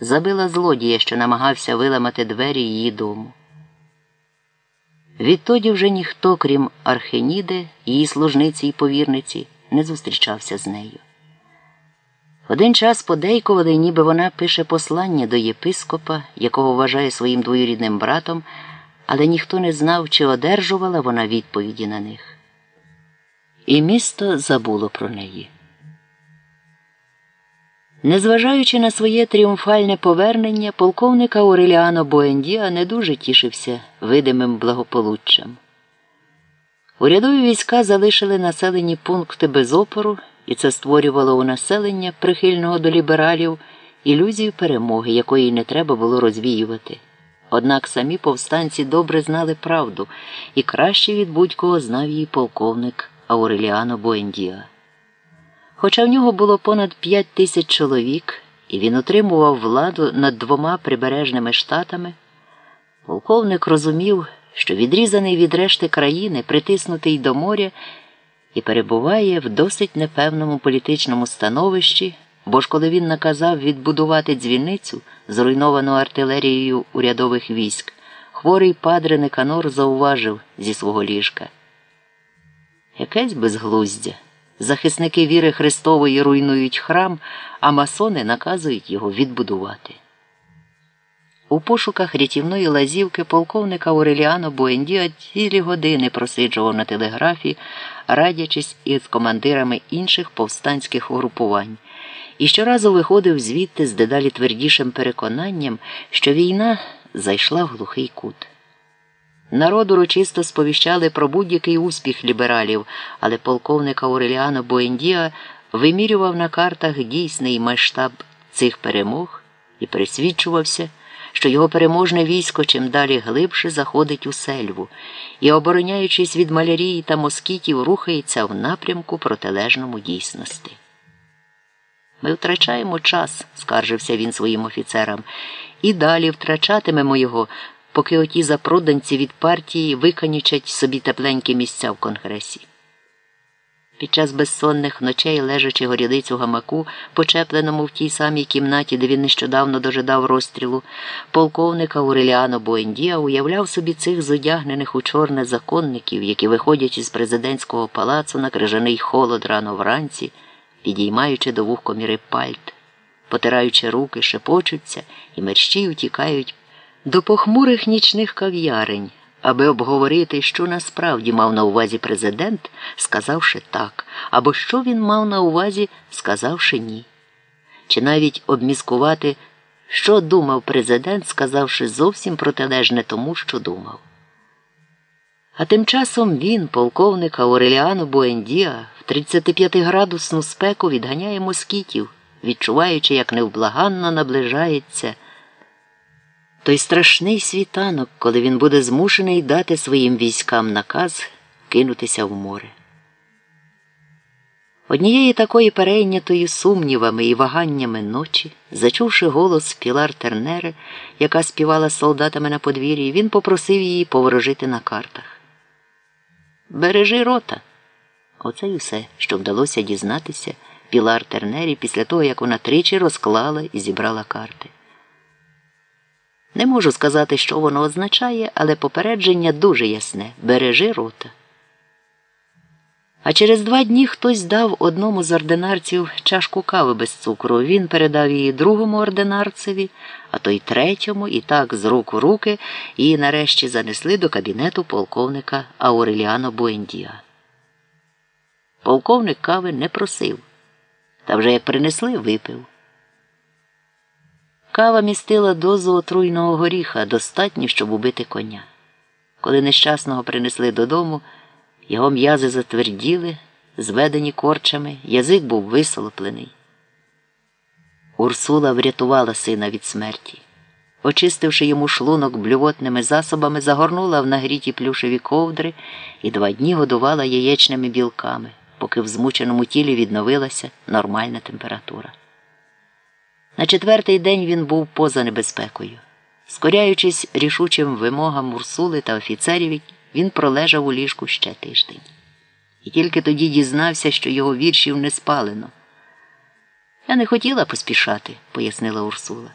забила злодія, що намагався виламати двері її дому. Відтоді вже ніхто, крім Археніди, її служниці і повірниці, не зустрічався з нею. Один час подейкували, ніби вона пише послання до єпископа, якого вважає своїм двоюрідним братом, але ніхто не знав, чи одержувала вона відповіді на них. І місто забуло про неї. Незважаючи на своє тріумфальне повернення, полковника Ореліано Боендіа не дуже тішився видимим благополуччям. Урядові війська залишили населені пункти без опору, і це створювало у населення, прихильного до лібералів, ілюзію перемоги, якої не треба було розвіювати. Однак самі повстанці добре знали правду, і краще від будь-кого знав її полковник Ауреліано Боендіа. Хоча в нього було понад п'ять тисяч чоловік, і він отримував владу над двома прибережними штатами, полковник розумів, що відрізаний від решти країни, притиснутий до моря, і перебуває в досить непевному політичному становищі, бо ж коли він наказав відбудувати дзвіницю, зруйновану артилерією урядових військ, хворий падре Никанор зауважив зі свого ліжка. Якесь безглуздя. Захисники віри Христової руйнують храм, а масони наказують його відбудувати. У пошуках рятівної лазівки полковника Ореліано Буендіа цілі години просиджував на телеграфі, радячись із командирами інших повстанських угрупувань, і щоразу виходив звідти з дедалі твердішим переконанням, що війна зайшла в глухий кут. Народ урочисто сповіщали про будь-який успіх лібералів, але полковник Ауреліано Буендіа вимірював на картах дійсний масштаб цих перемог і присвідчувався, що його переможне військо чим далі глибше заходить у сельву і, обороняючись від малярії та москітів, рухається в напрямку протилежному дійсності. Ми втрачаємо час, скаржився він своїм офіцерам, і далі втрачатимемо його поки оті запроданці від партії виканічать собі тепленькі місця в конгресі. Під час безсонних ночей, лежачи горілиць гамаку, почепленому в тій самій кімнаті, де він нещодавно дожидав розстрілу, полковника Уреліано Буендія уявляв собі цих зодягнених у чорне законників, які виходять із президентського палацу на крижаний холод рано вранці, підіймаючи до вух коміри пальт, потираючи руки, шепочуться і мерщій утікають до похмурих нічних кав'ярень, аби обговорити, що насправді мав на увазі президент, сказавши так, або що він мав на увазі, сказавши ні, чи навіть обміскувати, що думав президент, сказавши зовсім протилежне тому, що думав. А тим часом він, полковник Ауреліано Буендіа, в 35-градусну спеку відганяє москітів, відчуваючи, як невблаганно наближається той страшний світанок, коли він буде змушений дати своїм військам наказ кинутися в море. Однієї такої перейнятої сумнівами і ваганнями ночі, зачувши голос Пілар Тернери, яка співала з солдатами на подвір'ї, він попросив її поворожити на картах. Бережи рота. Оце й усе, що вдалося дізнатися Пілар Тернері після того, як вона тричі розклала і зібрала карти. Не можу сказати, що воно означає, але попередження дуже ясне бережи рота. А через два дні хтось дав одному з ординарців чашку кави без цукру. Він передав її другому ординарцеві, а то й третьому, і так з рук у руки її нарешті занесли до кабінету полковника Ауреліано Буендія. Полковник кави не просив, та вже як принесли, випив. Кава містила дозу отруйного горіха, достатньо, щоб убити коня. Коли нещасного принесли додому, його м'язи затверділи, зведені корчами, язик був висолоплений. Урсула врятувала сина від смерті. Очистивши йому шлунок блювотними засобами, загорнула в нагріті плюшеві ковдри і два дні годувала яєчними білками, поки в змученому тілі відновилася нормальна температура. На четвертий день він був поза небезпекою. Скоряючись рішучим вимогам Урсули та офіцерів, він пролежав у ліжку ще тиждень. І тільки тоді дізнався, що його віршів не спалено. Я не хотіла поспішати, пояснила Урсула.